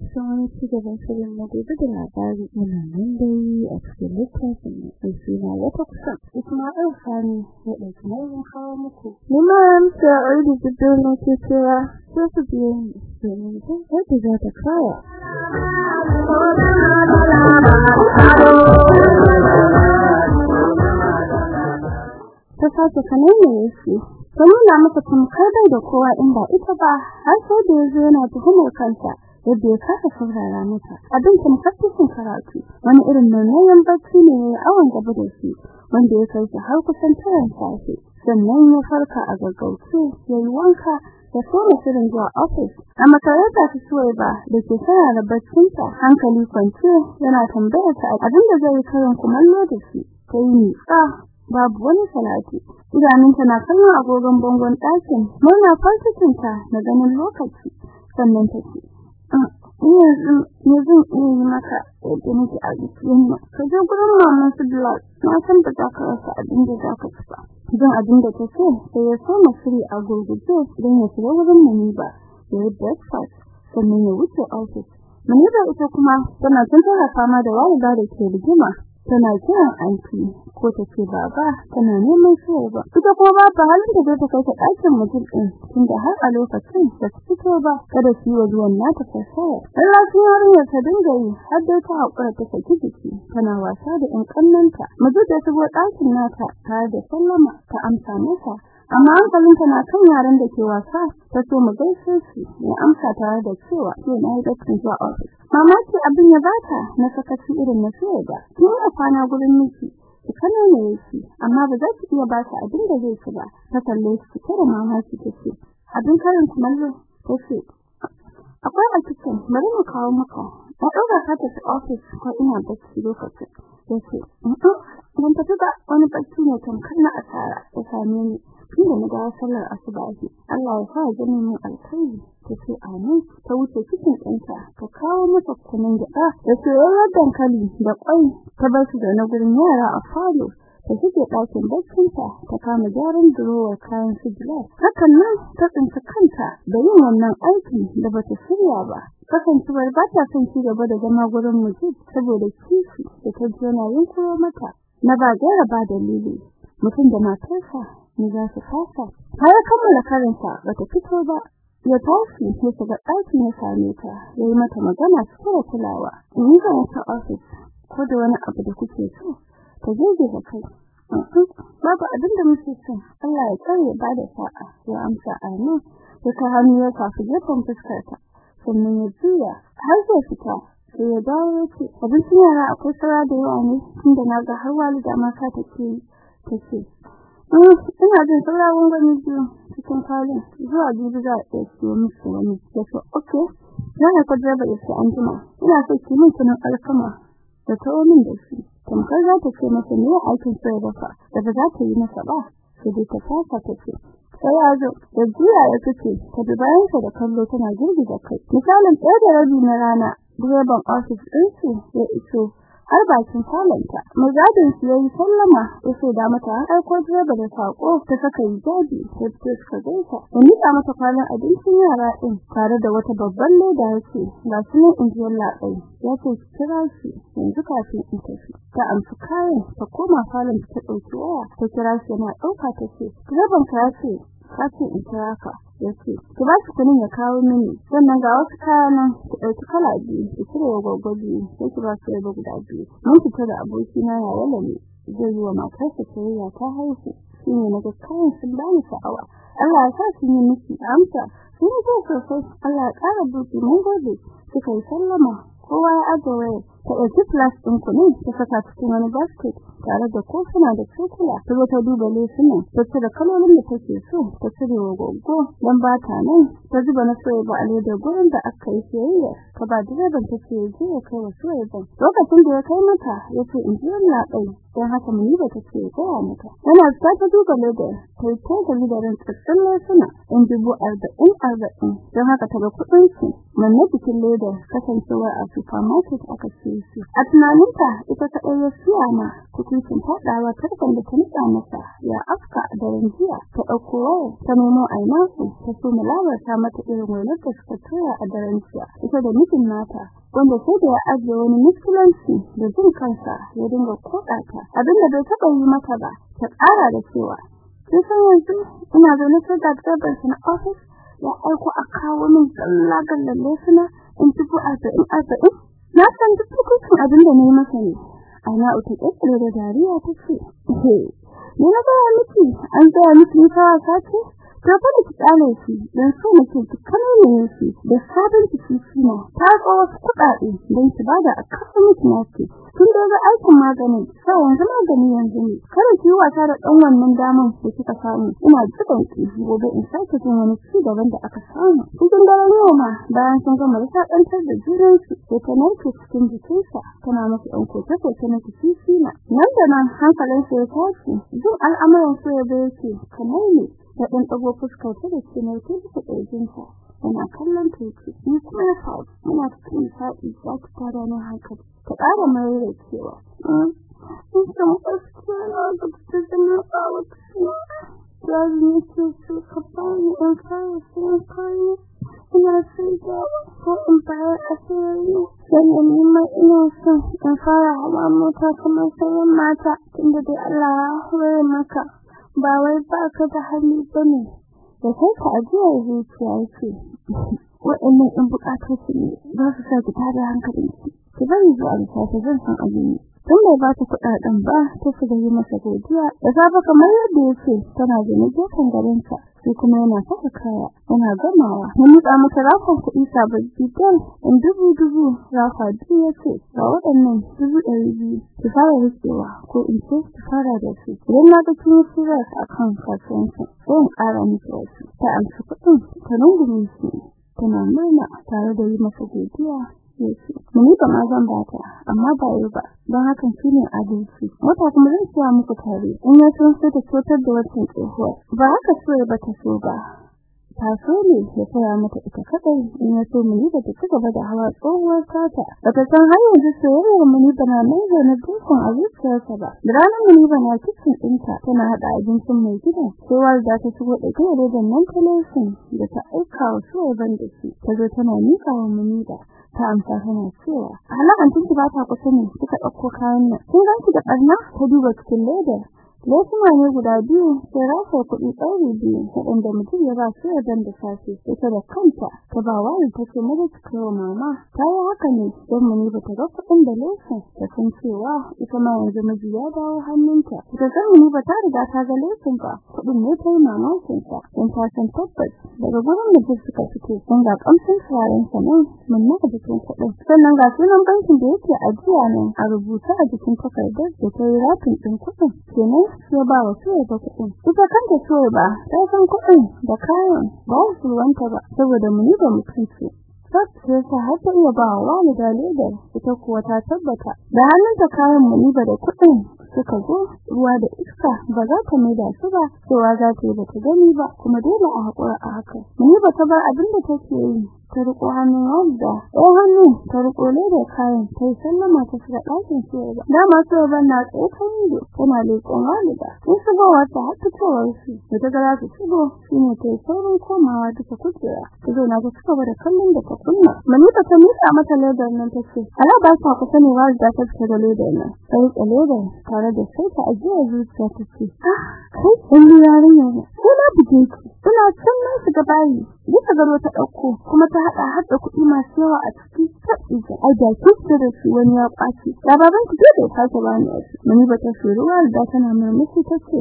cikin wani cigaban shirin na gobe da labari yana nan dai a cikin alfani ya ɗauki nauyin kawo muku. Nima amsa ardi jiddon ke cewa sai ku biyo ni domin jin yadda za ta kaya. Ta sace kanene yake ta nuna masa tamkar da kowa in ba ita ba har sai da ya zo yana tuhumar kanta yadda ya kasa saurara mata. Abin tamkar cikin karatu wani irin mamayen bacci ne ya awon gaba da shi. Wanda ya kai har kusan taran safe. Sannan ya farka a gaggauce ya yi wanka da soma shirin zuwa ofis. A makaranta ta suwai ba da ke sarara baccinta hankali kwance yana tambayar ta abin da zai karin kumallo da shi. Ta yi nisa babu wani salati. Idanunta na kallon agogon bangon ɗakin murna farcikinta na ganin lokaci. Sannan ta ce yanzu ne zan iya yi maka yadda nake a jikin ka je gurin maman su blood na san ba za ka rasa abin da za ka ci ba idan abin da ta ce sai ya so shiri a gurguje don ya shiga wurin Muniba ya yi breakfast sannan ya wuce office Muniba ita kuma tana tun tana fama da walida da ke rigima tana kiran anti ko ta ce baba tana neman shayar ba. Ita ba ta halin da ta kai ta ɗakin mutum ɗin tunda har a lokacin da ta fito ba. Kada shi wa zuwan nata ta shayar Allah shi yarinyar ta dinga yi har dai ta haƙura ta saki jiki tana wasa da ƴan ƙannanta mutum da shigo ɗakin nata tare da sallama ta amsa masa amma hankalinta na kan yaran da ke wasa ta so mu gaishe shi ya amsa tare da cewa ke na yi dakkin zuwa office mamaki abin ya bata na sakaci irin na soya ba ina kwana gurin miki ki kana ne yake amma ba za ki iya ba shi abin da zai ci ba. Ta kalle shi ta da mamaki ta ce abin karin kumallo ta ce akwai a cikin bari mu kawo maka. Na ɗaura ka tafi office ko ina bacci lokacin. Ya ce tafi ba wani bacci ne tamkar na asara ya same ni. Tunda na dawo sallar asubahi Allah ya sa gani mu alkhairi ta ce amin ta wuce cikin ɗanta ta kawo mata kunun gyaɗa da soyayyar dankali da ƙwai ta bar su da na gurin yara a falo ta shige ɗakin baccinta ta kama gyaran durowar kayan sigilar hakan nan ta tsinci kanta da yin wannan aiki da bata shirya ba. Kasancewar ba ta son ci gaba da zama gurin mutum saboda kishi da ta ji yana yin mata. Na ba gaira ba dalili. Mutum da matarsa ne za su fasa har kammala karanta bata fito ba ya tashi ya shiga ɗaki ya same ta ya yi mata magana cikin kulawa in ga wata ofis ko da wani abu da kuke so ta jeje da kai babu abin da muke so Allah ya tsare ba da sa'a ya amsa amin ya ka hannu ya tafi gefen fuskarta sannan ya juya har zai fita sai ya dawo ya ce abincin yara akwai sara da yawa ne tunda na ga har walida ma ka ta ce ina jin sauraron gani biyu cikin kwalin zuwa jibi za a iya siyo musu wani ya ce ok yana direba ya ce an jima ina so ki min kunan alkama da tawo min da shi tamkar za ta ce masa ne aikin sai dafa da ba za ta yi masa ba sai dai ta fasa ta ce sai ya zo da jiya ya fice ta bi bayansa da kallo tana girgiza kai misalin ɗaya da rabi na rana direban ofis ɗinsu ya iso har bakin falonta mazadin su yayi sallama ya da mata an aiko direba da sako ta saka hijabi ta fito suka gaisa. Ya nika mata kwanan abincin yara din tare da wata babban leda ya ce ga su ne injiyar labai ya ce ki kira shi yanzu kafin in tafi. Ta amsa kayan ta koma falon ta ɗauki waya ta kira shi yana ɗauka ta ce direban ka ce ka ce in kira ka. Ya ce ki ba shi kunin ya kawo mini sannan ga wasu kaya nan ki ɗauki kala biyu ki cire wa gogobi sai ki ba su da guda biyu. Mun fita da aboki na ya wala ne zai yi wa matarsa soyayya ta haihu. Shine na ga kayan sun bani sha'awa. Allah ya sa su yi miki amsa. Sun zo sosai. Allah ya kara buɗe mun gode. Suka yi sallama. Kowa ya aje waya ta ɗauki flash ɗin kuɗin ta saka cikin wani basket tare da kofuna da cokula. Ta zo ta duba lesunan ta cire kalolin da take so ta cire wa goggo dan ba ta nan. Ta zuba na soya ba a da gurin da aka yi sayayya ta ba direban ta ce je ya kai wa soya lokacin da ya kai mata ya ce in ji wannan don haka muni ba ta ce gaya mata yana ta ta duba ledar ta ta da lidarin tsatsallar suna in dubu arba'in arba'in don haka ta ga kuɗin su manne bikin ledar kasancewar a supermarket aka ce su a tunaninta ita ta ɗaya siya ma tukuncin faɗawa tarkon da ta nutsa masa ya afka a daren jiya ta ɗauko waya ta nemo ainasu ta so mu labarta mata irin wainar da tura a daren jiya ita da mijin nata wanda sai da ya ajiye wani muskilanci da jin kansa ya dinga koɗata abin da bai taɓa yi mata ba ta ƙara da cewa kin san yanzu ina zaune sai da gaban na office ya aiko a kawo min tsallagan lalle suna in dubu arba'in arba'in. Na san duk hukuncin abin da na yi masa ne. Ana uta ƙirƙiro da dariya ta ce ni na gaya miki? An gaya miki ni fa ce to fa da tsale shi dan so nake ki kallon shi da sabon ciki shine ta wasu kuɗaɗe dan ki ba da a kafa miki tun da ga aikin maganin sai yanzu magani yanzu ne. Kada ki wasa da dan wannan daman da kika samu. Ina jiban ki gobe in sake jin wani ci gaban da aka samu. Cikin daren yau ma bayan sun gama sakantar da juran su da ta narke cikin jikinsa tana masa ɗan koke koke na kishi na nan da nan hankalin sa ya tashi duk al'amuran su ya kamar ne da ɗan ɗago fuskar ta da cikin ta bisa ƙirjinsa yana kallon teki ni kuma ya faru cikin sa'i za ta tara na hankali. Ta ƙara mai da cewa in san gaskiya na ga cikin na ƙawa cikin Jari ne ke so ka bani in fara siyan kayan ina sai da ko in bayar a sayarwa sannan ni ma ina son in fara hawa mota kamar sauran mata tunda dai Allah ya hore maka. Ba wai ba ka da hali ba ne da kai ka ajiyar zuciya yake waɗannan ɗin buƙatoci ne. Za su sa ki tada hankalinki. Ki bari zuwa da zan san abin tun bai ba ta kuɗaɗen ba ta shiga yi masa godiya. Da safe kamar yadda ya ce tana da gefen garinta sai kuma yana saka kaya yana gamawa. Ya miƙa mata rafan kuɗi sababbi don in dubu dubu rafa biyu ya ce ga waɗannan dubu ɗari biyu. Ki fara rikewa ko in ce ki fara da su. Idan na ga kin yi a kan kasuwancin sai in ƙara miki wasu. Ta amsa kuɗin ta rungume shi tana murna tare da yi masa godiya. Yake muni ba ma zan bata amma ba yau ba don hakan shine adalci. Wata kuma zan siya muku tare in ya sai ta totar da wancan tsohuwar. Ba haka so ba ta so ba. Ta so ne ya koya mata ita kadai in ya so muni da ta gaba da hawa tsohuwar tata bata san har yanzu soyayyar muni ba na mai da na dukkan a zuciyarsa ba. Da ranar muni ba na cikin ɗinta tana haɗa abincin mai gida sai da ta shigo ɗauke da ledan nan taleshin da ta aika wa soyayya ban da shi. Ta zo tana miƙa wa muni da ta amsa tana cewa hala an tunki ba ta kusa ne kika ɗauko kayan nan. Kin ganki da barna ta duba cikin ledar. Lesuma ne guda biyu sai rasa kuɗi ɗauri biyu waɗanda mutum ya ba su ya dan da safe ita da kanta ta ba wani ta ce mata ta mama. Ta yi haka ne don mu ba ta ga kuɗin da lesa ta san cewa ita ma yanzu miji ya dawo hannunta. Ta san mu ba ta riga ta ga lesin ba kuɗin ne ta yi mamakin ta don ta san tabbas daga gurin da duk suka fito sun ga kamshin turaren sa nan mun naka jikin kuɗin. Sannan ga sunan bankin da yake ajiya nan a rubuta a jikin takardar da ta yi ratin ɗin kuɗin. Kenan sai ba wa sai da kuɗin. Ita kanta sai ba ta san kuɗin da kayan ba su wanta ba saboda muni da mutunci sai ta har ta iya ba wa da ledar ita kuwa ta tabbata. Da hannunta kayan muni ba da kuɗin suka zo ruwa da iska ba za ta mai da su ba cewa za ta yi ba ta gani ba kuma dole a haƙura a haka. Muni ba ta bar abin da take yi. Ta riko hannun wadda ɗaya hannu ta riko da kayan ta yi sallama ta shiga ɗakin soya ba dama soya ban na ta yi tana leƙon walida sun shigo wata har fitowar su da ta gara su shigo shi ne ta saurin komawa duka kujera ta zo na ta cigaba da kallon da ta kunna manika ta miƙa mata ledar nan ta ce ala ba ta kusa ne walida ta fita da ledar nan ta riƙe ledar tare da sai ta ajiyar zuciya ta ce kai ɗan yarinya ne sai na buge ki ina can na shiga bayi bisa gado ta ɗauko kuma ta hada har da kuɗi masu yawa a ciki. Ta ije ai da kike da shi wani ya kwaci da baban ki da sake bani a ciki mani ba ta shiruwa da tana murmushi tace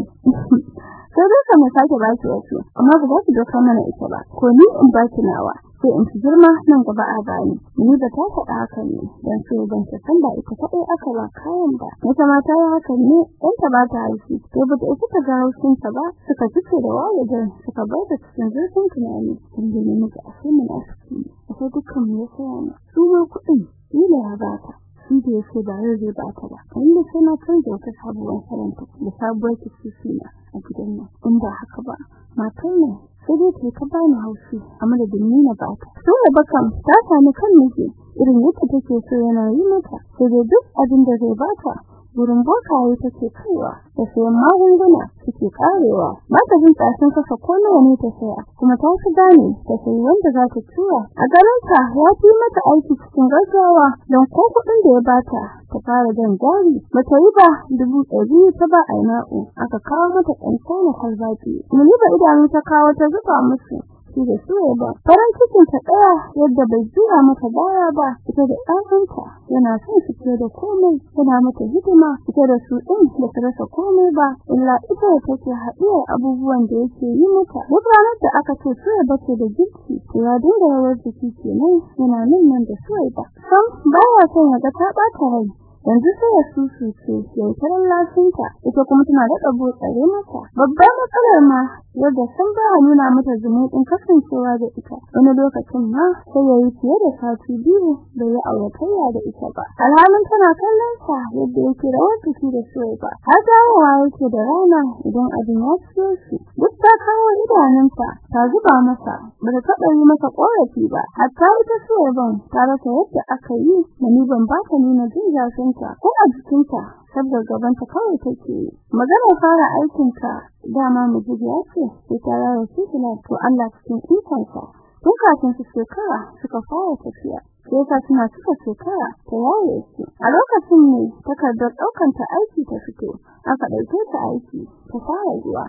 sai dai ka mai sake baki wasu amma ba za ki doka mana ita ba. Ko ni in baki nawa. Sai in girma nan gaba a bani. Ni da ta faɗa haka ne. Dan sai ban ta san da ita kadai aka ba kayan ba. Wata mata ya haka ne dan ta ba ta haifi to ba ta ta ga hausin ta ba. Suka fice da walidin suka bar ta cikin zurfin tunani. Inda ne muka ashe mun asiki sai dukkan mu ya saya su ma kuɗin ila ya ba ta. Shi da yake ba zai ba ta ba inda sai na canza wata sabuwar saranta da sabuwar kisisi a gidan nan in ba haka ba matar ne sai dai ta ta bani haushi amma da na ba ta so da bakan ta sami kan miji irin yadda take so yana yi mata sai dai duk abin da zai bata wurin bokaye take kaiwa da sayan magunguna suke karewa. Ba ta jin tsasin kasa ko nawa ne ta saya kuma ta fi gane ta sayi wanda za ta tura a garinta ya fi mata aiki cikin gaggawa don ko kuɗin da ya bata ta fara jan jari. Mata yi ba dubu ɗari ta ba a na'u aka kawo mata ƙanƙanin kwalbati muni ba idanu ta kawo ta zuba musu. Shi da su ba. Farin cikin ta ɗaya yadda bai jira mata baya ba ita da ɗan'anta yana son su ce da komai yana mata hidima ita da su din da ta rasa komai ba illa ita da take haɗiyar abubuwan da yake yi mata. Ranar da aka ce su ba ce da girki ya dinga rawar jiki kenan yana nan nan da su ba. Sam baya son ya ga ta ɓata rai. Yanzu sai ya susu ce yautarar lafinta ita kuma tana da tsare mata. Babbar matsalar ma yadda sun ba nuna mata zumuɗin kasancewa da ita. Wani lokacin ma sai ya yi fiye da sati biyu da ya auratayya da ita ba. Alhalin tana kallon sa yadda yake rawar jiki da soya ba. Har dawowa yake da rana idan abin ya ciyo shi. Duk ta kawo idanunta ta zuba masa ba ta taɓa yi masa ƙorafi ba. Hatta ita soya ban ta rasa yadda aka yi ni ban ba ta nuna jin zafinta ko a jikinta saboda gabanta kawai take maganar fara aikin ka dama miji ya ce sai ta yawo shi to Allah cikin ikonsa. Tun kafin su shekara suka fara tafiya sai ka tuna suka shekara ta yawo shi. A lokacin ne takardar ɗaukan ta aiki ta fito aka ɗauke ta aiki ta fara zuwa.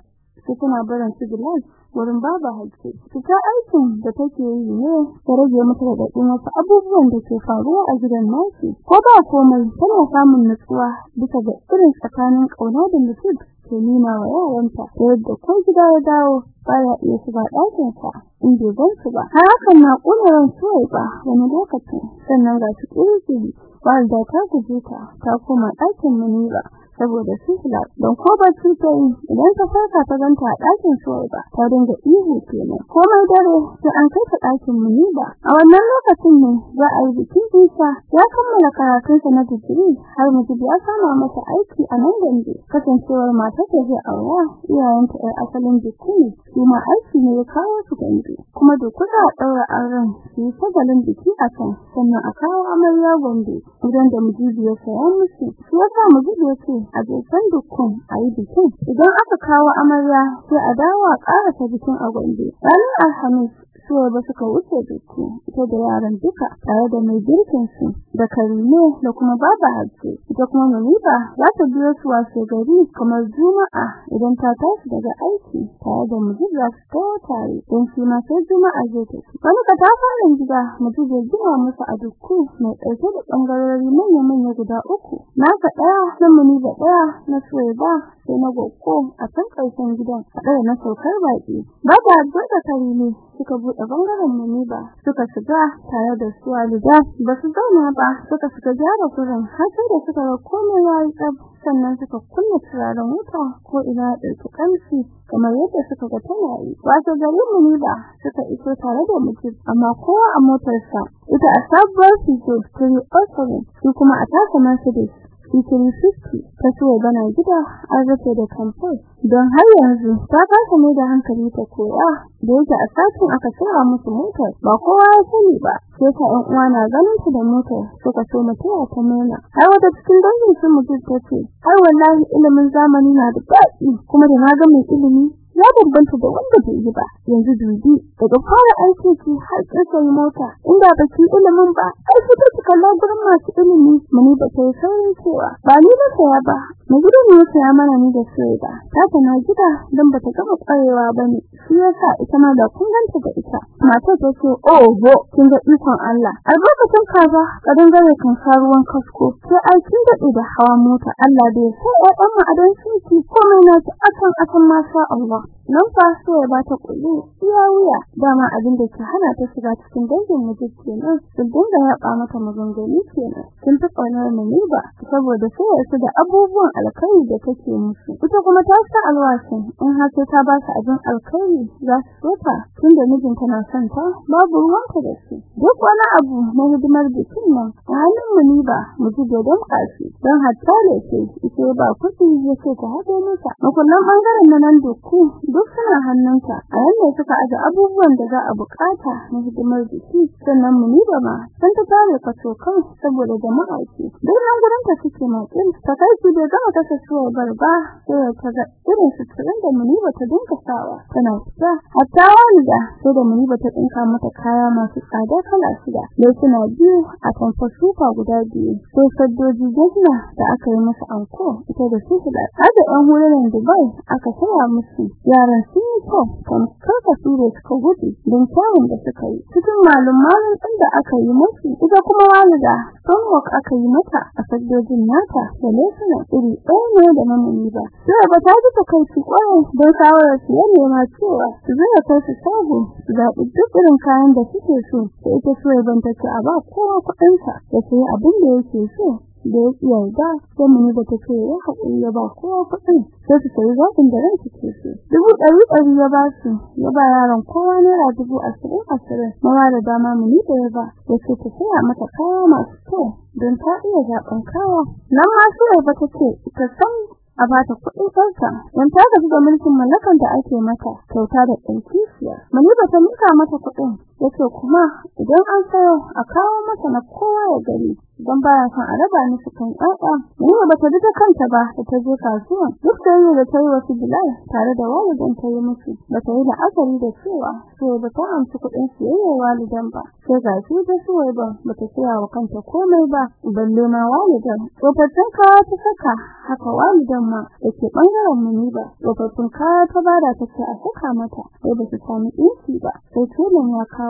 Sai tana barin su Bilal wurin baba hajji fita aikin da take yi ne ta rage mata da daɗin wasu abubuwan da ke faruwa a gidan nasi ko ba komai tana samun nutsuwa bisa ga irin tsakanin ƙauna da mutum ke nuna wa yaranta ta yadda ko gida ya dawo baya iya shiga ɗakin sa in bai gan su ba. Har hakan na ƙuna ran suwai ba wani lokacin sannan ga su ƙirƙiri walda ta guje ta ta koma ɗakin munira saboda sihila don ko ba su ta yi idan ta farka ta ganta a ɗakin suwai ba ta dinga ihu kenan. Komai dare sai an kai ta ɗakin muniba a wannan lokacin ne za a yi bikin isa. Ya kammala karatunsa na digiri har mujib ya sama masa aiki a nan gande kasancewar matar da zai aura iyayenta ɗan asalin biki ne shi ma aiki ne ya kawo su gande kuma da kuka ɗaura auren su yi sagalin biki a can sannan a kawo amarya gombe idan da mujibi ya saya musu. Shi ya sa mujibi ya ce a jesan dukkan a yi bikin. Idan aka kawo amarya sai a dawo a ƙarasa bikin a gombe. Ranar alhamis suwa ba suka wuce biki ita da yaran duka tare da mai girkin su da karime da kuma baba hajji. Ita kuma Maniba za ta biyo su wasu gari kamar juma'a idan ta tashi daga aiki tare da mujib za su tawo tare don shi ma sai juma'a zai tafi. Wani fara gida mujib ya gina musu a dukku mai ɗauke da ɓangarori manya-manya guda uku. Naka ɗaya na Maniba ɗaya na Suwaiba sai na Gokko a can ƙarshen gidan haɗe da na saukar baƙi. Baba hajji da karime suka buɗe ɓangaren Muniba suka shiga tare da su Walida ba su zauna ba suka suka gyara gurin. Har sai da suka ga komai yayi tsab sannan suka kunna turaren wuta ko ina ɗauki kansi kamar yadda suka ga tana yi. Wato garin Muniba suka iso tare da mutum amma kowa a motarsa. Ita a sabuwar fito 307 su kuma a tasa Mercedes cikin 50 ta so bana gida an rufe da kamfai. Don har yanzu ta kasa mai da hankali ta koya da yake a satin aka tsara musu motar. Ba kowa ya sani ba sai ta ɗan uwa na ganin su da motar suka so mutuwa ta nuna har wata cikin dangin su mutum ta ce har wallahi ilimin zamani na da daɗi kuma da na ga mai ilimi ya bambanta da wanda bai yi ba. Yanzu dubi daga fara aiki ki har tsakan mota inda ba ki ilimin ba ai take kalla gurin masu ilimi muni ba sai saurin cewa ba ni na saya ba mu gudu ne saya mana ni da sai ba ta tana gida dan ba ta gama kwarewa ba ne shi yasa ita ma da kun ganta da ita. Mata ta ce oh bo kin ga ikon Allah. Albarkatun kaza ka dangare kan ruwan kasko sai ai kin da da hawa mota Allah bai sai ɗan mu adan shi komai na ta akan akan masha Allah. Nan fa so ya bata kullu iya wuya dama abin da ke hana ta shiga cikin dangin miji kenan sun dinga yaba mata maganganu kenan. Sun ta ƙaunar mu ba saboda so su da abubuwan alkai da take musu. Ita kuma ta sa alwashin in har sai ta ba su abin alkai za su sota tunda mijinta na son ta babu ruwanka da shi. Duk wani abu na hidimar bikin nan halin mu ni ba mu ji dodon kashi. Don hatta da ce ita ba kuɗi yake ta hado mata makullan ɓangaren na nan duku duk suna hannunta. A yanda suka aje abubuwan da za a buƙata na hidimar biki sannan mu ni ba ma san ta tare ka kan saboda jama'a ce. Duk nan gurin ta suke motsin. Ta kai su da gama kasa suwa barba sai ta ga irin su tsirin da mu ni ba ta dinka sawa. Tana fita. Hatta wanda sai da mu ni ba ta dinka mata kaya masu tsada kala shida. Sai suna biyu a tamfa sufa guda biyu. Sai saddoji gajina da aka yi masa anko ita da su da hada ɗan hulunan Dubai aka saya musu. Yaran sun yi kyau kan kaka su da suka gudu don kyawun da suka yi. Cikin malumman ɗin da aka yi musu ita kuma walida sunwok aka yi mata a saddojin nata da lesuna iri ɗaya ne da mamuni ba. Sai ba ta ji ta kai su ƙwarai don shawarar su ya nema cewa su zai kai su sabu su zaɓi duk irin kayan da suke so sai ita ya banta ce a ba kowa kuɗinsa da sai abin da yake so da ya yarda sai mun da take ya haƙuri ya ba kowa kuɗin sai su sayi zaɓin da ransu ke so. Dubu ɗari ɗari ya ba su ya ba yaron kowa naira dubu ashirin ashirin. Mawa da dama muni da ya ba ya ce ta saya mata kaya masu kyau don ta iya zaɓen kaya. Nan ma su ba ta ce ita san a bata kuɗin sarka don ta da mulkin mallakan da ake mata kyauta da tsankisiya mani ba ta mika mata kuɗin ya ce kuma idan an sayo a kawo mata na kowa ya gani don baya son a raba ni cikin ƴaƴa. Ni ba ta ta kanta ba da ta je kasuwa. Duk da yayin da ta yi wasu bilal tare da walidan ta yi musu. Ba ta yi la'akari da cewa sai ba ta amsa kuɗin siyayyar walidan ba. Sai ga shi da suwai ba ba ta siya wa kanta komai ba. Balle ma walidan. Tsofaffin kaya ta saka haka walidan ma. Da ke ɓangaren mu ba. Tsofaffin kaya ta ba da ta ce a saka mata. Sai ba su sami ɗinki ba. Sai tulan ya kawo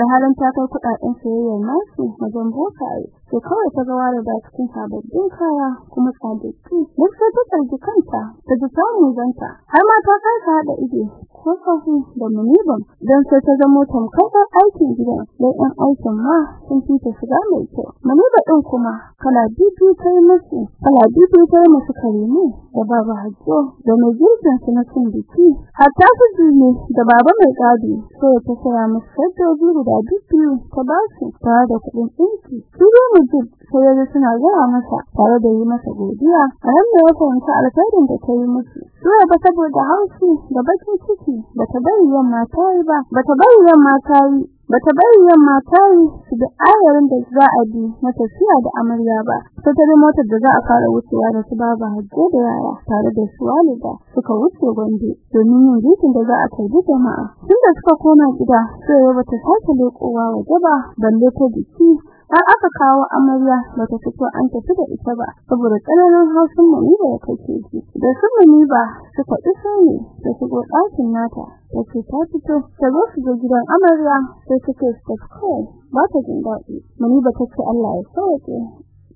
alhalin ta kai kuɗaɗen siyayyar nasu wajen bokaye sai kawai ta ga ware da cikin sababbin kaya kuma tsadaddu duk sai ta tsarki kanta ta ji samun zanta har ma ta kasa haɗa ido ko kafu da muniban don sai ta zamo tamkar aikin gidan dan ɗan aikin ma sun fi ta shiga mai kyau. Muniba ɗin kuma kala biyu ta yi musu kala biyu ta yi musu karimu da baba hajjo da mai girkin su na cin biki. Hatta su ne da baba mai gadi sai ta saya musu saddoji guda biyu ta ba su tare da kuɗin ɗinki. Su mutum sai ya suna gaya masa tare da yi masa godiya a nan da ya fahimci alkhairin da ta yi musu Suwa ba saboda haushi da bakin ciki ba ta bari yamma ta yi ba ba ta bari yamma ta yi bata bari yamma ta yi da ayarin da za a bi na tafiya da amarya ba ta tare motar da za a fara wucewa da su baba hajjo da yara tare da su walida suka wuce gombe domin yin girkin da za a tarbi jama'a tunda suka koma gida sai ya bata sake lekowa waje ba balle ta biki har aka kawo amarya bata fito an tafi da ita ba saboda tsananin hausin mani da take ji da su mani ba suka iso ne da shigo ɗakin nata tace ta fito ta zo su ga gidan amarya sai take ta kawai ba ta jin daɗi. Mani ba ta ce Allah ya sauke.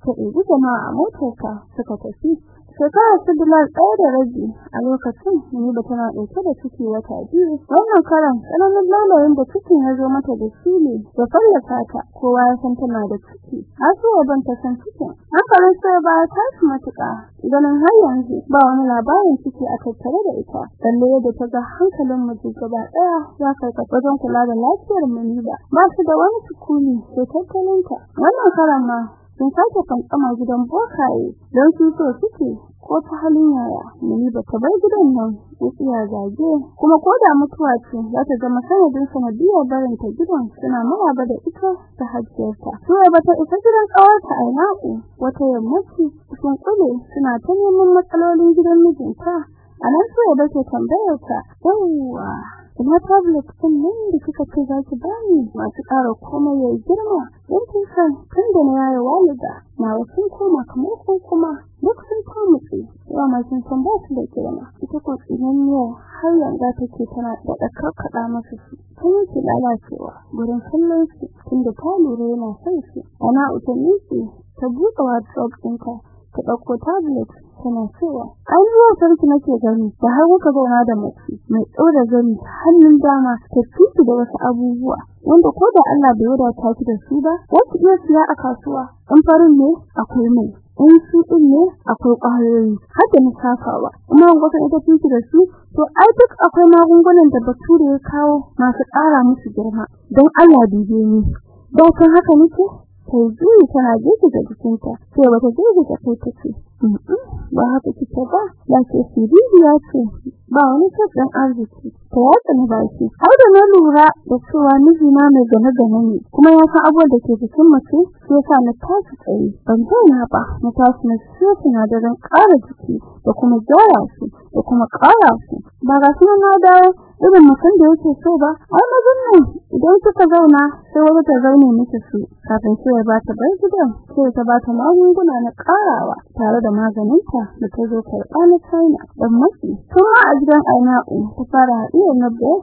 Ta ɗebi jama'a motarka suka tafi. Shekara su bilal ɗaya da rabi a lokacin ni ba tana ɗauke da ciki wata biyu. Wannan karan tsananin lalayin da cikin ya zo mata da shi ne da fallasa ta. Kowa ya san tana da ciki. Har zuwa ban ta san cikin. Hankalin sai ba ta shi matuƙa. Ganin har yanzu ba wani labarin ciki a tattare da ita. Lalle yadda ta ga hankalin mutum gaba ɗaya ya karkata wajen kula da lafiyar mani ba su da wani sukuni sai tattalinta wannan karan ma sun sake fantsama gidan bokaye don su so suke ko ta halin yaya. Muni ba ta bar gidan nan ya zage. Kuma ko da mutuwa ce za ta zama sanadin sanadiyar barin ta gidan suna maraba da ita ta hajjarta suwa ba ta isa gidan kawarta a naku wata yammaci cikin kule suna ta neman matsalolin gidan mijinta. A nan suwa ba ke tambayar ta yawwa ina tablet ɗin nan da kika ce za ki bani masu ƙara komai ya girma. Don kin san tun da na yaya walida na wasu koma kamar ko kuma duk sun tamuce yawa ma sun san ba su da girma. Ita ko tsinaniya har yanzu take tana da ɗaukar kaɗa masa su. Ta yake lalacewa gurin kallon su tunda ta lura yana son shi ana utanni ta buɗe wardrobe ɗinka ta ɗauko tablet tana cewa an zuwa sarki nake gani da har kuka zauna da mace mai tsora gani hannun dama ta tuƙi da wasu abubuwa wanda ko da Allah bai wadata ki da su ba wasu iya siya a kasuwa. In farin ne akwai mai. In su din ne akwai ƙwayoyi. Har da musafawa kuma wata ita tinki da su to ai duk akwai magungunan da bature ya kawo masu ƙara musu girma. Don Allah dube ni. Da kan haka nake? Sai zuwa tana gefe da jikinta sai wata gefe da kai take ba haka kike ba. Da ke siriya ce ba wani sabon arziki. Ta yatsa na baki har da na lura da cewa mijina mai gane gane ne kuma ya san abubuwan da ke jikin mace sai sa na tashi tsaye. Ban zauna ba na tashi na siyo sinadaran ƙara jiki da kuma gyara su da kuma ƙara su ba ga shi na dawo irin mutum da yake so ba. Ai mazan idan suka zauna sai wata ta zaune miki su kafin sai ba ta bar gidan sai ta ba ta magunguna na ƙarawa tare da maganinta da ta zo karɓa na China dan maki kuma a gidan Aina'u ta fara haɗiyar na din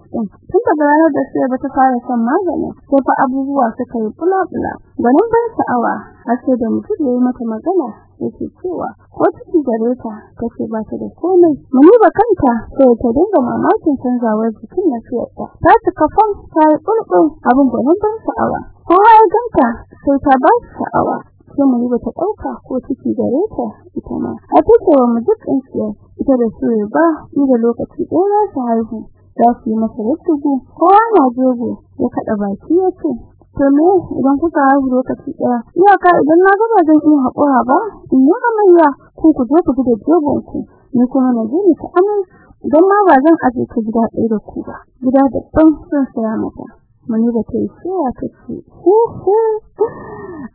tun daga ranar da sai ba ta fara son magani sai fa abubuwa suka yi bula-bula. Ganin ban sha'awa har sai da mutum ya yi mata magana yake cewa ko ciki gare ta? Tace ba ta da komai. Muni ba kanta sai ta dinga mamakin canzawar jikin lafiyarta. Ta ta kafan ta yi bulbul abin gwanin ban sha'awa. Kowa ya ganta sai ta ba sha'awa. Sai mu ba ta ɗauka ko ciki gare ta ita ma. A take wa mutukin ciya ita da su ba ni da lokaci ɗaya za su haihu za su yi masa ruttugu kowa na jego ya kaɗa baki ya ce to me idan kuka haihu lokaci ɗaya? Iyaka idan na gaba zan iya haƙura ba in yi amarya ko ku je ku da jebon ku. Ni kuma na je ni ta amin idan ma ba zan aje ka gida ɗaya da ku ba gida daban zan saya mata. Mani da ta yi cewa ta ce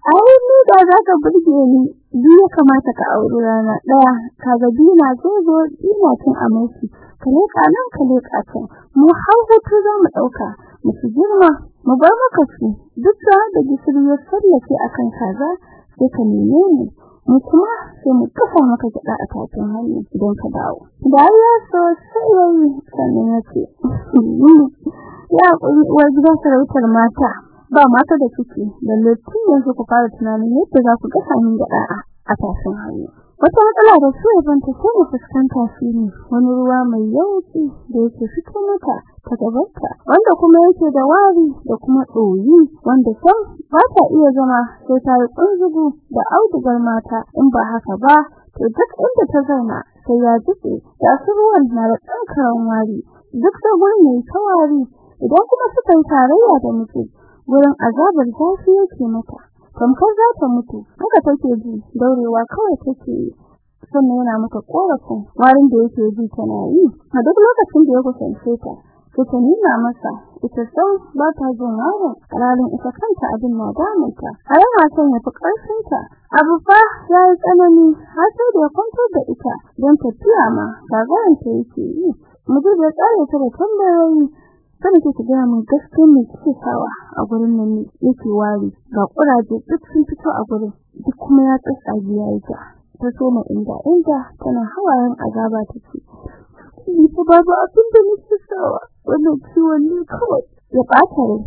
ai ni da za ka burge ni. Biyu kamata ka auri rana. Ɗaya kaga biyu na zozo ina cin aminci. Ka leƙa nan ka leƙa can. Mu har hutu za mu ɗauka. Mu su girma mu bar maka su. Duk da gisiri ya sallace akan kaza sai ka neme ni. Mu kuma sai mu kafa maka gida a tafin hannu idan ka dawo. Da ya so sai yayi sannan ya ce ya kuri uwar gidan sarautar mata. Ba mata da ciki. Lalle tun yanzu ku fara tunanin yadda za ku gasa min gida a tafin hannu wata matsala da su ban ta sai fuskanta shi ne wani ruwa mai yauki da yake fito mata ta gabata wanda kuma yake da wari da kuma tsoyi wanda san ba ta iya zama sai ta yi kunzugu da audugar mata. In ba haka ba to duk inda ta zauna sai ya jike da su ruwan na da tsankaran wari. Duk da gurin mai tawari idan kuma suka yi tarayya da mutum gurin azabar zafi yake mata. Tamkar za ta mutu haka take ji daurewa kawai take sannan yana mata korafin warin da yake ji tana yi. A duk lokacin da ya kusance ta ta nuna masa ita sau ba ta jin warin ƙararin ita kanta abin na damunta. Har yana son ya fi ƙarfinta. Abu fa ya yi tsanani har sai da ya kwantar da ita don tafiya ma gagaranta yake yi. Mutum ya tsare ta da tambayoyi. Kada ki ga mun gaskiyar me kike sawa a gurin nan ne yake wari. Ga kuraje duk sun fito a gurin duk kuma ya tsage yayi ta ta mu inda inda tana hawayen azaba take. Ni fa babu abin da nake sawa. Wannan ciwon ne kawai ya bata rai.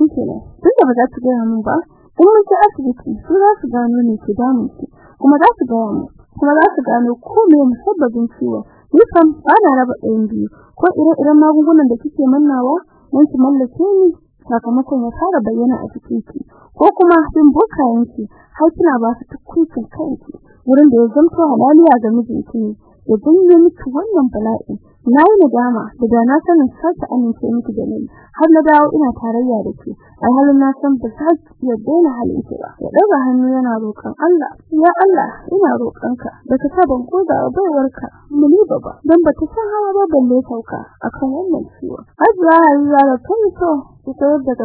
Shike ne tun da ba za su ga mun ba in mun je asibiti su za su gano ne ke damun ki kuma za su ga mu kuma za su gano ko me musabbabin ciwon. Ni kam ba na raba ɗayan biyu. Ko ire-iren magungunan da kike mannawa don ki mallake ni sakamakon ya fara bayyana a cikin ki ko kuma sun bokayen ki har kina ba su tukuncin kanki wurin da ya zanto halaliya ga mijinki ne ya danne miki wannan bala'i. Na yi nadama da na sanin sake amince miki da ni. Har na dawo ina tarayya da ke. A halin na san ba za ki iya daina halin ki ba. Ya daga hannu yana roƙon Allah. Ya Allah ina roƙonka. Da ka sa ban koda wa baiwarka. Muni baba dan ba. Ta san hawa ba balle sauka akan wannan ciwo. Hajiya da tanto ta tsayar da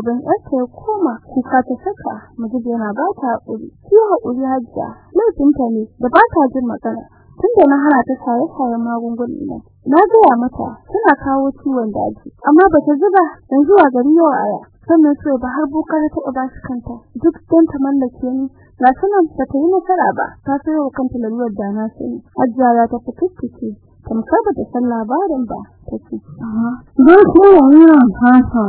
ya koma. Kuka ta saka. Mujibi yana ba ta haƙuri. Ki haƙuri Hajiya. Laifinta ne da ba ta jin magana. Tunda na hana ta shaye-shayen magungunan nan na gaya mata tana kawo ciwon daji amma bata zuba dan zuwa gari yau aya sannan sai ba har bukar ta ba shi kanta. Duk don ta mallake ni. Ga sanan ba ta yi nasara ba. Ta sayo kanta lalurar da na sani. Hajjara ta fitike tamkar ba ta san labarin ba. Take don kuma yana fasa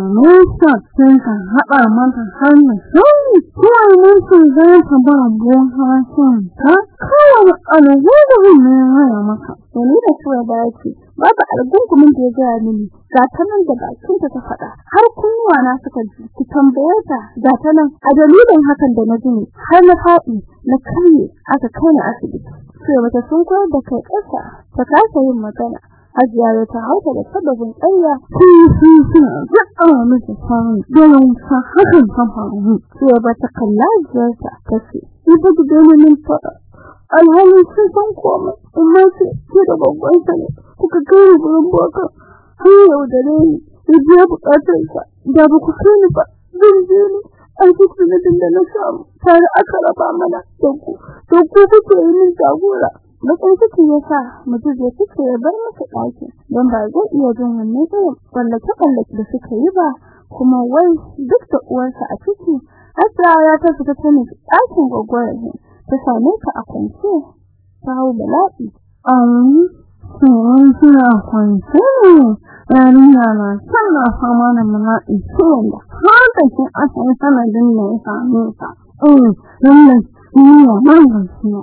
ka haɗa mata hanyar sauri kuma mutum za ta ba buwan hashin ta kawai alwurin ne ya maka wani da tuwa da yake babu algungumin da ya gaya mini ga ta nan da bakin ta faɗa har kunnuwa na suka ji ki tambaye ta ga ta a dalilin hakan da na gini har na faɗi na karye aka kai ni asibiti sai mata sun koyar da kai ƙasa ta kasa yin magana Hajiya ta hauta da sababin ƙarya mata samun sa hakan ta faru. sai ba ta kalla ziyarta ta ce Ita da dalilin faɗa. Alhalin sun san komai, amma ce ke da babban sa ne. Kuka kai gurin boka. Yau da ne ya biya buƙatarsa. Da ba ku ba, zan je ni. An sanadin da na samu. Tare aka raba mana da ku. Da ku kuke yi min jagora. Bakin ciki ya sa mutum ya fice ya bar masa ɗakin don ba zai iya jin wannan irin tsallake-tsallake da suka yi ba kuma wai duk da uwarsa a ciki Hajjara ya ta fita ta nufi ɗakin gwagwarar ta same ta a kwance ta hau bala'i tsoron suna kwance ne. Yarinya na can na fama da mala'i ciwon da haka shi asali sanadin da ya same ta. Eh, lallai, ni wa maganciya.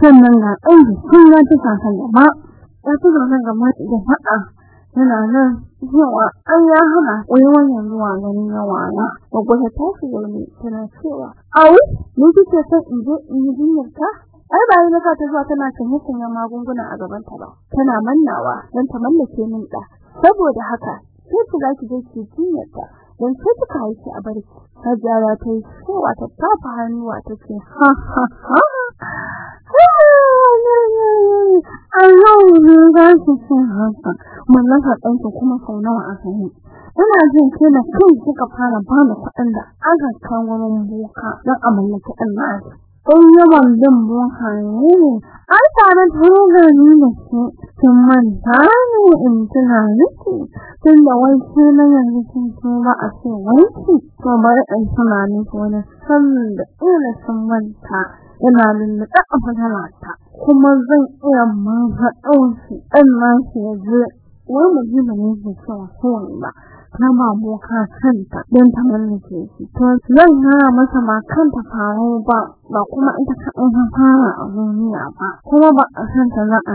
Sannan ga ɗan jikin ya ci kasa gaba ya ci kasa gaba da faɗa yana nan cewa an ya hana wai wannan zuwa ganin yawa na gwagwa ta tashi zaune tana cewa au ni kike son in je in yi jinyar ta ai ba na ta zuwa tana sanye sanya magunguna a gaban ta ba tana mannawa don ta mallake min da saboda haka sai ki za ki je ki jinyar ta sai kika haifi a barki Hajjara ta yi cewa ta tafa hannuwa ta ce ha ha ha. Haka. Mallaka ɗanka kuma sau nawa a sani ina jin ke da kai kika fara bani kuɗin da aka kawo min boka don a mallaki ɗan nasu Ɗan yawan bin boka ne an tare da gani da shi kin manta ne in tuna miki tun da wai na yanzu kin tuba a ce wai ki to bari in tuna miki wani da ina sun manta ina lulluɗe a fatalata kuma zan iya manhaɗo shi ɗan nashi ya je wai mu ji ke ta ba boka kanta don ta mallake shi to zan hana masa ba kanta faru ba ba kuma ita ta fara a duniya ba kuma ba a san ta za a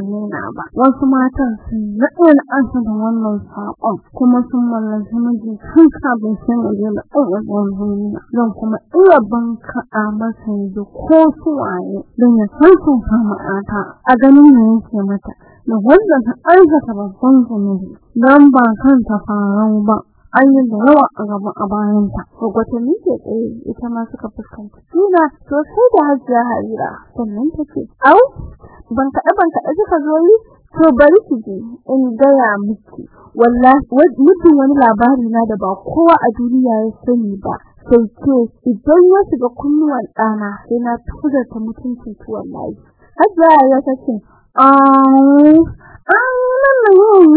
ba wasu matan sun daɗe da ansa da wannan saƙon kuma sun mallaki miji kan kafin sun gaje da ɗan duniya zan kuma iya bankaɗa masa yanzu ko su waye don ya san sun samu a ganin da yake mata da wanda ta aikata babban zunubi don ba kanta farau ba an yi da yawa a gaba a bayanta. Gwagwatanni ke tsaye ita ma suka fuskanci juna sosai da hajiya harira sannan ta ce, Au, ban kaɗa ban kaɗa suka zo yi, to bari ki je in gaya miki. Wallahi, mutum wani labari na da ba kowa a duniya ya sani ba. Sai ke idan ya shiga kunnuwan ɗana sai na tuzarta mutuncin ki wallahi. Hajiya harira ta ce, Au, an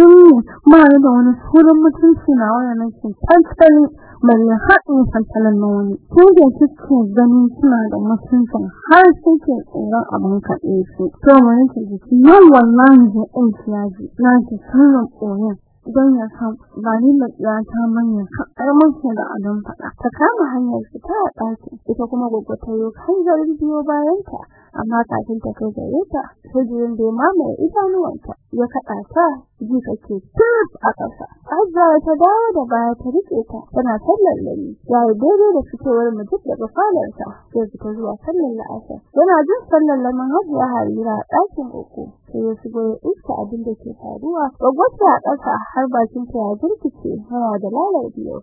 yi ba da wani suran mutunci na wani nake tantali mai haɗin tantalin na wani. Ko da kike ganin suna da mutuncin har suke tsoron abin kaɗe su to mu nake jiki yau wallahi da ɗan kiyaji na ki sirrin ɓoyen don ya san ba ni da ta manya kaɗar mace da abin faɗa. Ta kama hanyar fita ɗaki ita kuma gogo ta yi hanzarin biyo bayanta. Amma kafin ta kai gare ta hijirin da mamaye idanuwanta ya kaɗa ta ji kake tuf a ƙasa. Azza ta dawo da baya ta riƙe ta tana sallar lami ya yi daidai da fitowar mutum daga falarta sai fita zuwa sallar la'asar. Yana jin sallar lamin hajiya harira a ɗakin uku sai ya shigo ya iska abin da ke faruwa. Gwagwata a ƙasa har bakin ta ya jirkice hawa da lalar biyu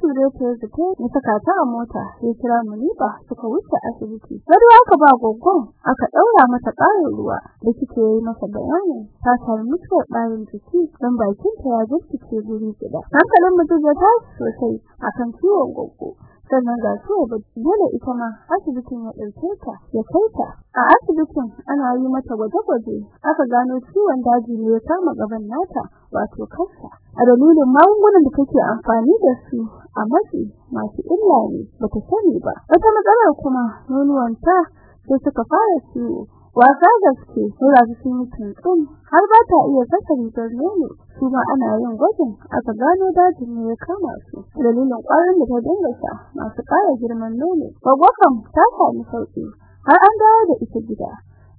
su dai ta fita ya ta a mota sai kira muniba suka wuce asibiti. Gado aka ba aka ɗaura mata ƙarin ruwa da kike yi masa bayanin ta sami mutuwar ɓarin jiki don bakin ta ya jirkice guri guda. Hankalin mutum ya tashi sosai akan ciwon gwaggo sannan ga su dole ita ma asibitin ya ɗauke ta ya kai ta. A asibitin ana yi mata gwaje-gwaje aka gano ciwon daji ne ya kama gaban nata wato kansa. A dalilin magungunan da take amfani da su a mafi masu illa ne bata sani ba. Wata matsalar kuma nonuwanta sai suka fara ciwo. Wasa gaske sai ga cikin mutum har ba ta iya saka rigar nono. Su ma ana yin gwajin aka gano dajin ne ya kama su. Dalilin kwarin da ta dinga sha masu ƙara girman nono. Gwagwakam ta sami sauƙi har an dawo da ita gida.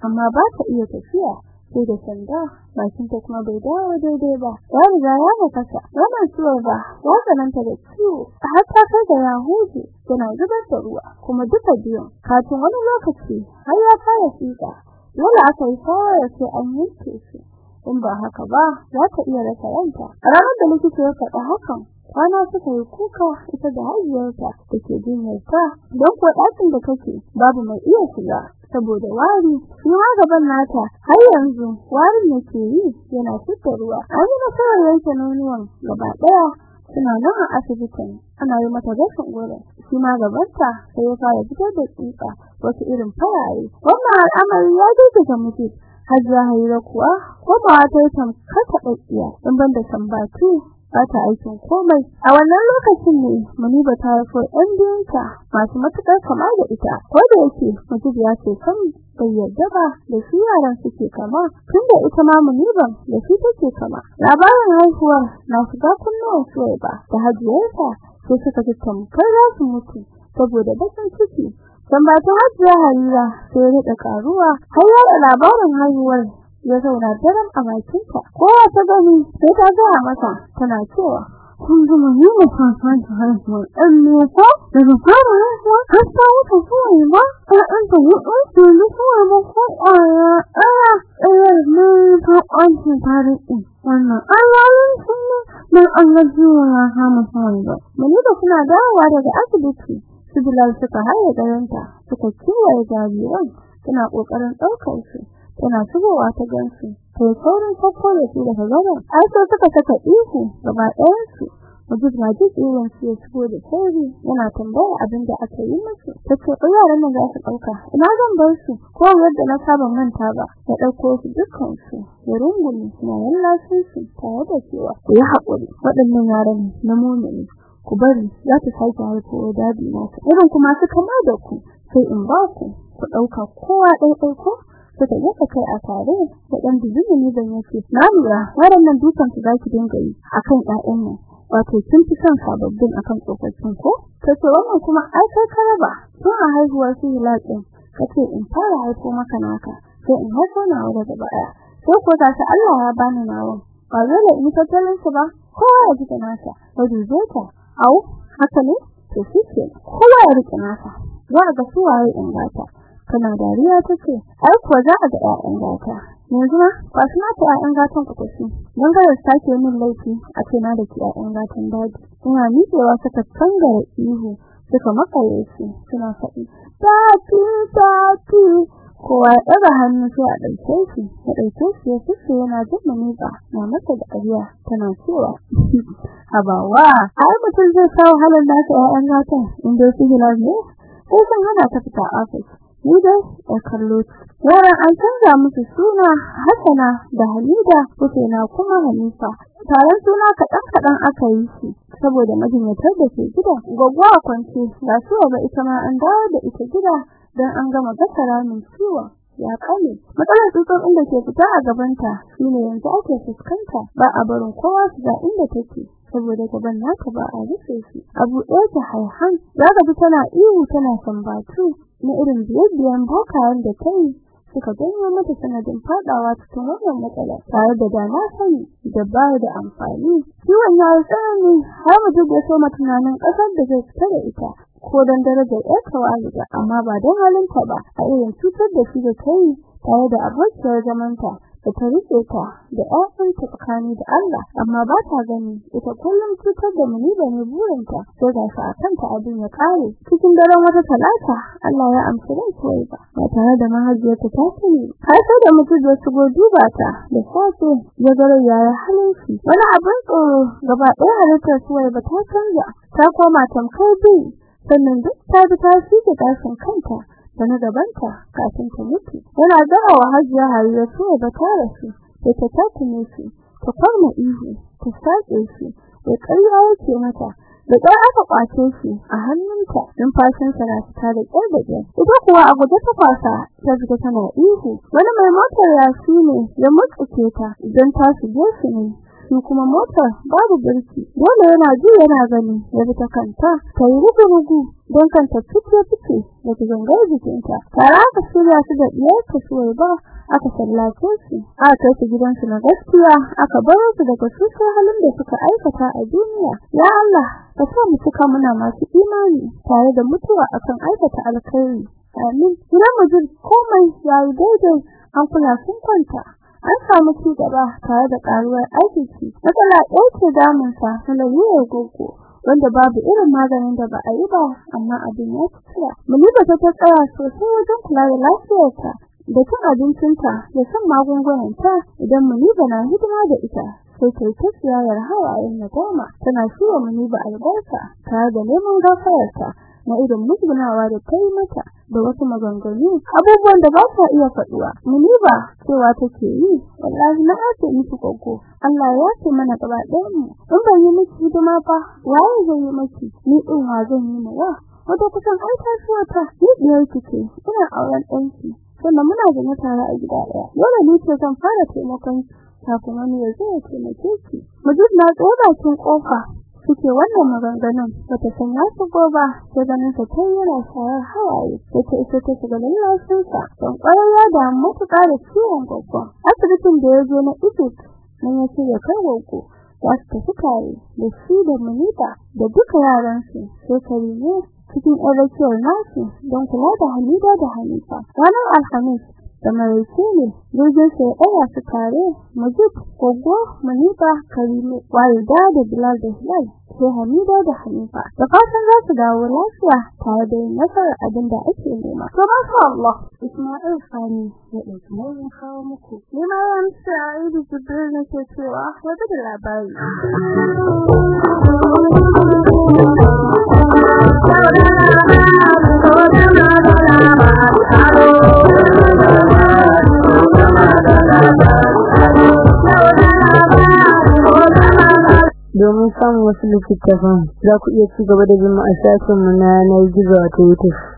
Amma ba ta iya tafiya. Sai da sanda bakin ta kuma bai dawo daidai ba ya riga ya makasa wannan ciwon ba ya tsananta da ciwo har ta kai da ya huje yana zubar da ruwa kuma duka biyun kafin wani lokaci har ya fara tsika dole aka yi shawara sai an yanke shi in ba haka ba za ta iya rasa ranta a ranar da likita ya faɗa hakan kwana suka yi kuka ita da hajiyarta da ke jinyar ta don ko ɗakin da take babu mai iya shiga saboda wari. Shi ma gaban nata har yanzu warin ne ke yi yana fitar ruwa. An yi nasarar yanke nonuwan gaba ɗaya suna nan a asibitin. Ana yi mata gashin gore shi ma gabanta sai ya fara fitar da tsika wasu irin farare. Wannan al'amari ya girgiza mutum. Hajiya Haira kuwa ko ta yi tamkar ta ɗaɗɗiya in ban da tambatu. Ba ta aikin komai. A wannan lokacin ne Muniba ta haifo ɗan biyunta masu matuƙar kama da ita. Ko da yake mutum ya ce kan bai yarda ba da shi yaran suke kama tunda ita ma Muniban da shi take kama. Labarin haihuwar na shiga kunnuwan Suwaiba da Hajiyarta sai suka ji tamkar za su mutu saboda bakin ciki. Tambata Hajiya Harira sai ya riƙa karuwa har ya labarin haihuwar ya zauna daren a bakinta. Kowa ta gani sai ta gaya masa tana cewa kun ji mun yi musamman ta haihuwar ɗan nesa daga fara haihuwa har ta wuce kawai ba ɗan ta yi ɗauke ni kawai ba ko ƙwaya ɗaya ɗayar ne ta ƙwance ta riƙe wannan alamun sun ne don an ga jiwa ya kama kawai ba. Da suna dawowa daga asibiti su Bilal suka haye garanta suka kiwaye jariran tana ƙoƙarin ɗaukar su tana shigowa ta gansu. Sai saurin sakko da su daga gaban ai so suka saka ihu gaba ɗayan su Mujib na ji tsirin su ya shigo da sauri yana tambaya abin da aka yi musu. Tace ko yaran nan za su ɗauka ina zan bar su? Ko yadda na saba manta ba ya ɗauko su dukkan su ya rungume na lallashin su tare da cewa ku yi haƙuri waɗannan yaran na mumini ku bari za ta sake haifo daɗi na irin kuma su kama da ku sai in ba ku ku ɗauka kowa ɗaya ko suka yi kai a tare da ɗan bizini ne ban yake na lura waɗannan dukan su zaki dinga yi akan ƴaƴan nan. Wato kin fi son sababbin akan tsofaffin ko? Kace wannan kuma ai kai ka raba. Tun a haihuwar su hilakin kace in fara haifo maka naka sai in haifo nawa daga baya. Sai ko ta Allah ya bani nawa. Ba dole in tattalin su ba kowa ya ji ta nasa. Ya dube ta. Au haka ne? To shike kowa ya riƙe nasa. Za ga su waye in gata. Kana dariya take? Ai ko za a ga ƴaƴan gata. Yanzu ma ba su na ta ƴaƴan gatan ku tafi dan ga sake min laifi a ce na da ki ƴaƴan gatan daji. Ina miƙewa suka tangare ihu suka makaye shi suna faɗi tati tati kowa ya ɗaga hannu sai a ɗauke shi ya ɗauke shi ya fice yana jin maniba na masa da ƙarya tana cewa habawa ai mutum zai kawo halin da ta ƴaƴan gatan inda su hilar ne? Sai sun hana ta fita ni dai ya kallo. Yaran an canza musu suna Hassana da Hamida Husaina kuma Hanifa. Taron suna kaɗan kaɗan aka yi shi saboda majinyatar da ke gida. Gwaggwa kwance ga su ba ita ma an dawo da ita gida don an gama gasara min ciwon. Ya kame matsalar tsutsar inda ke fita a gabanta shine yanzu ake fuskanta. Ba a barin kowa su ga inda take saboda gaban nata ba a rufe shi. Abu ɗaya ta haihan zaka ji tana ihu tana sambatu. Na irin biyan bokayen da ta yi suka janyo mata sanadin fadawa cikin wannan matsala. Tare da dana sani da ba da amfani. Ciwon ya yi tsanani har mu duk so tunanin ƙasar da zai fita da ita ko don darajar ƴar tawaliga amma ba don halinta ba a irin cutar da shi da ta yi tare da abokiyar zamanta. Da ta riƙe ta da ƴaƴan ta tsakani da Allah amma ba ta gani. Ita kullum cutar da da ne burinta sai ga sa kanta abin ya kare cikin daren wata talata Allah ya amsa ran koyi ba. Ba tare da mahajiyarta ta sani. Har sai da mutum ya shigo duba ta da safe ya ga yaya halin shi. Wani abin tsoro gaba ɗaya halittar suwai ba ta canza. Ta koma tamkar bi sannan duk ta bi ta shi gashin kanta. Da na gabanta kafin ta mutu. Yana gaba wa hajiya hariya so ba ta rasu sai ta tattune shi ta kwarma ihu ta sake shi da ƙarya yake mata. Da ƙyar aka ƙwace shi a hannunta numfashinsa na fita da ƙyar ita kuwa a guje ta kwasa ta fita tana ihu. Wani mai motar ya ne ya mutsuke ta idan ta shige shi ne. Shi kuma motar babu birki. Dole yana ji yana gani. Ya bi ta kanta ta yi rugu-rugu don kanta fice da gangar jikinta. Tare aka shirya su da diyar ta suwai ba aka sallace su aka kai su gidansu na gaskiya aka bar su daga susar halin da suka aikata a duniya. Ya Allah ka sa mu cika muna masu imani tare da mutuwa akan aikata alkhairi. Amin. Gidan mujin komai yayi daidai an kula sun kwanta. An samu ci gaba tare da karuwar aiki matsala ɗaya ce damunsa na laluriyar gogo wanda babu irin maganin da ba a yi ba amma abin ya tsaya Muniba ta tsaya sosai wajen kula da lafiyarta da cin abincinta da shan magungunanta. Idan Muniba na hidima da ita sai ta ta siyayar hawayen nadama. Tana shiwa Muniba albarka tare da neman gafararta. Na irin musgunawa da ta yi mata da wasu maganganu abubuwan da ba ta iya faɗuwa muniba cewa take yi wallahi na ake miki gogo Allah ya ce mana gaba ɗayan mu. In ban yi miki hidima ba waye zai yi miki? Ni din wa zan yi mawa wata kusan ai ta ta. Ni biyar kike ina auren ɗanki sannan muna da tare a gida ɗaya. Dole ne ce zan fara taimakon kafin wani ya zo ya taimake ki. Mujib na tsaye bakin ƙofa suke wannan maganganun bata san ya shigo ba sai ganin ta kai yana shayar hawaye sai ta isa ta shiga lallacin sa don ƙwararra da matuƙa da ciwon gwaggon asibitin da ya zo na Egypt nan ya ce ya kai gwaggo za su tafi da shi da Munita da duka yaran su sai Karime cikin ɗaukar nasu don kula da Hamida da Hanifa. Ranar Alhamis ne jirgin sai ɗaya su tare Mujib Goggo Maniba Karime Walida da Bilal da Hilal sai Hamida da Hanifa da fatan za su dawo lafiya tare da nasarar abin da ake nema to masha Allah Isma'il Sani ya ɗauki nauyin kawo muku ni ma yan sa'idu Jibril ne ke cewa wata da labari domin samun wasu littattafan za ku iya ci gaba da bin mu a shafinmu na yanar gizo wato YouTube.